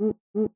Mm-mm.